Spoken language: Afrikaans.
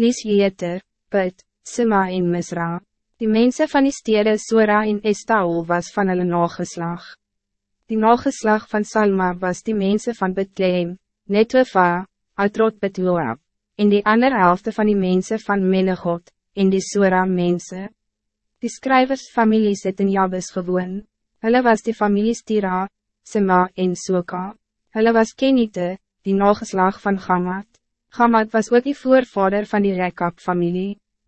Nis Jeter, Put, Sima en Misra. Die mensen van die stede Sora en Estaol was van hulle nageslag. Die nageslag van Salma was die mensen van Bethlehem, Netwefa, Atrot Betloab, en die andere helft van die mensen van Menegot, en die Sora mensen. Die schrijversfamilies het in Jabes gewoon. Hulle was die families Tira, Sema en Soka. Hulle was Kenite, die nageslag van Gamad. Gamad was ook die voorvader van die Rekab-familie.